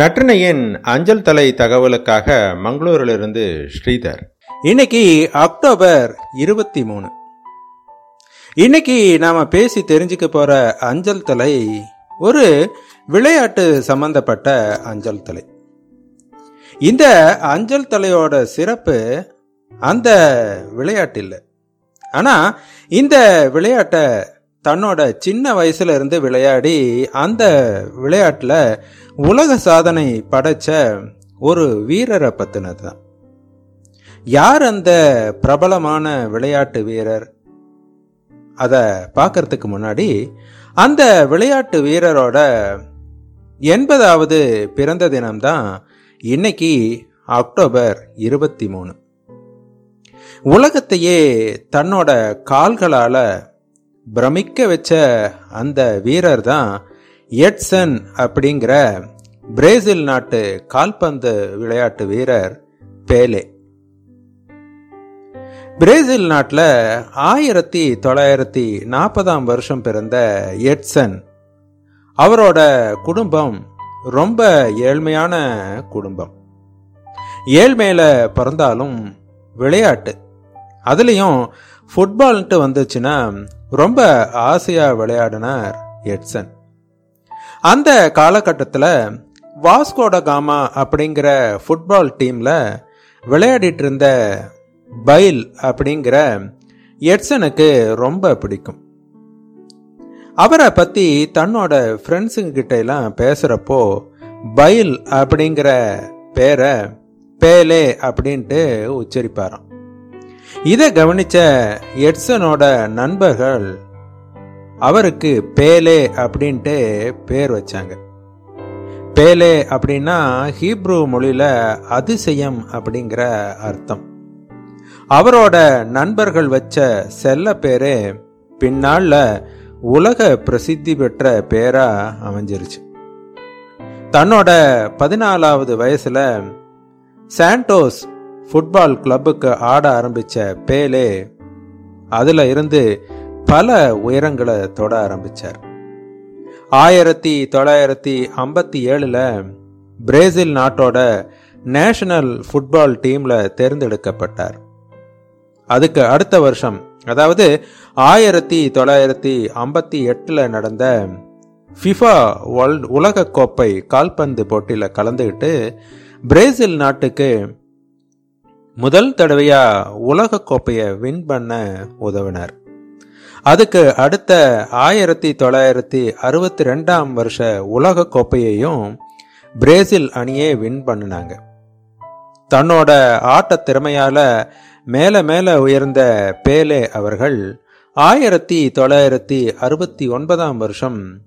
நற்றினையின் அஞ்சல் தலை தகவலுக்காக மங்களூரிலிருந்து ஸ்ரீதர். இன்னைக்கு அக்டோபர் இருபத்தி மூணு. இன்னைக்கு நாம பேசி தெரிஞ்சுக்க போற அஞ்சல் தலை ஒரு விளையாட்டு சம்பந்தப்பட்ட அஞ்சல் தலை. இந்த அஞ்சல் தலையோட சிறப்பு அந்த விளையாட்டு இல்லை ஆனா இந்த விளையாட்டை தன்னோட சின்ன வயசுல இருந்து விளையாடி அந்த விளையாட்டுல உலக சாதனை படைச்ச ஒரு வீரரை பத்தினது தான் யார் அந்த பிரபலமான விளையாட்டு வீரர்? அத பார்க்கறதுக்கு முன்னாடி அந்த விளையாட்டு வீரரோட எண்பதாவது பிறந்த தினம்தான் இன்னைக்கு அக்டோபர் இருபத்தி மூணு. உலகத்தையே தன்னோட கால்களால பிரமிக்க வச்ச அந்த வீரர் தான் எட்சன் அப்படிங்கிற பிரேசில் நாட்டு கால்பந்து விளையாட்டு வீரர் பேலே. பிரேசில் நாட்டில் ஆயிரத்தி தொள்ளாயிரத்தி நாற்பதாம் வருஷம் பிறந்த எட்சன் அவரோட குடும்பம் ரொம்ப ஏழ்மையான குடும்பம். ஏழ்மையில பிறந்தாலும் விளையாட்டு. அதுலேயும் ஃபுட்பால்ன்ட்டு வந்துச்சுன்னா ரொம்ப ஆசையா விளையாடினார் எட்சன். அந்த காலகட்டத்தில் வாஸ்கோட காமா அப்படிங்கிற ஃபுட்பால் டீம்ல விளையாடிட்டு இருந்த பைல் அப்படிங்கிற எட்சனுக்கு ரொம்ப பிடிக்கும். அவரை பத்தி தன்னோட ஃப்ரெண்ட்ஸுங்க கிட்ட எல்லாம் பேசுறப்போ பைல் அப்படிங்கிற பேரை பேலே அப்படின்ட்டு உச்சரிப்பாராம். இதை கவனிச்ச எட்சனோட நண்பர்கள் அவருக்கு பேலே அப்படின்ட்டு பேர் வச்சாங்க. பேலே அப்படின்னா ஹீப்ரு மொழியில அதிசயம் அப்படிங்கிற அர்த்தம். அவரோட நண்பர்கள் வச்ச செல்ல பேரே பின்னால உலக பிரசித்தி பெற்ற பேரா அமைஞ்சிருச்சு. தன்னோட பதினாலாவது வயசுல சாண்டோஸ் ஃபுட்பால் கிளப்புக்கு ஆட ஆரம்பித்த பேலே அதில் இருந்து பல உயரங்களை தொட ஆரம்பிச்சார். ஆயிரத்தி தொள்ளாயிரத்தி ஐம்பத்தி ஏழில் பிரேசில் நாட்டோட நேஷனல் ஃபுட்பால் டீமில் தேர்ந்தெடுக்கப்பட்டார். அதுக்கு அடுத்த வருஷம் அதாவது ஆயிரத்தி தொள்ளாயிரத்தி ஐம்பத்தி எட்டில் நடந்த ஃபிஃபா வேர்ல்ட் உலகக்கோப்பை கால்பந்து போட்டியில் கலந்துக்கிட்டு பிரேசில் நாட்டுக்கு முதல் தடவையா உலக கோப்பையை வின் பண்ண உதவினார். அதுக்கு அடுத்த ஆயிரத்தி தொள்ளாயிரத்தி அறுபத்தி ரெண்டாம் வருஷ உலக கோப்பையையும் பிரேசில் அணியே வின் பண்ணினாங்க. தன்னோட ஆட்ட திறமையால மேல மேல உயர்ந்த பேலே அவர்கள் ஆயிரத்தி தொள்ளாயிரத்தி அறுபத்தி ஒன்பதாம் வருஷம்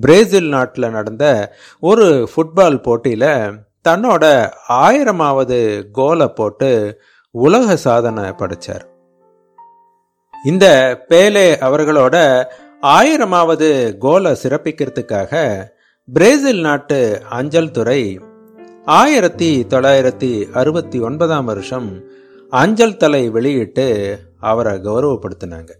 பிரேசில் நாட்டில் நடந்த ஒரு ஃபுட்பால் போட்டியில தன்னோட ஆயிரமாவது கோலை போட்டு உலக சாதனை படைச்சார். இந்த பேலே அவர்களோட ஆயிரமாவது கோலை சிறப்பிக்கிறதுக்காக பிரேசில் நாட்டு அஞ்சல் துறை ஆயிரத்தி தொள்ளாயிரத்தி அறுபத்தி ஒன்பதாம் வருஷம் அஞ்சல் தலை வெளியிட்டு அவரை கௌரவப்படுத்தினாங்க.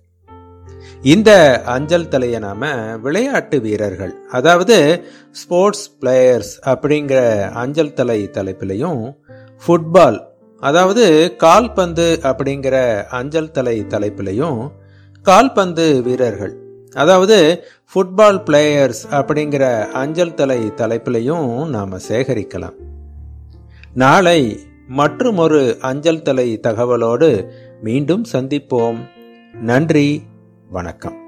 இந்த அஞ்சல் தலையை நாம விளையாட்டு வீரர்கள் அதாவது ஸ்போர்ட்ஸ் பிளேயர்ஸ் அப்படிங்கிற அஞ்சல் தலை தலைப்பிலையும் ஃபுட்பால் அதாவது கால்பந்து அப்படிங்கிற அஞ்சல் தலை தலைப்பிலையும் கால்பந்து வீரர்கள் அதாவது ஃபுட்பால் பிளேயர்ஸ் அப்படிங்கிற அஞ்சல் தலை தலைப்பிலையும் நாம சேகரிக்கலாம். நாளை மற்றும் ஒரு அஞ்சல் தலை தகவலோடு மீண்டும் சந்திப்போம். நன்றி. வணக்கம்.